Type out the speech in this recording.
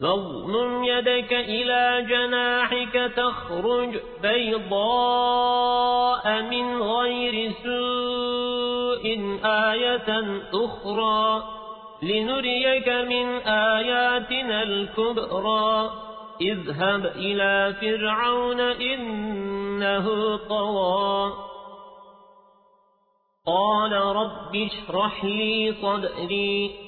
فاضمم يدك إلى جناحك تخرج بيضاء من غير سوء آية أخرى لنريك من آياتنا الكبرى اذهب إلى فرعون إنه طوى قال رب اشرح لي صدري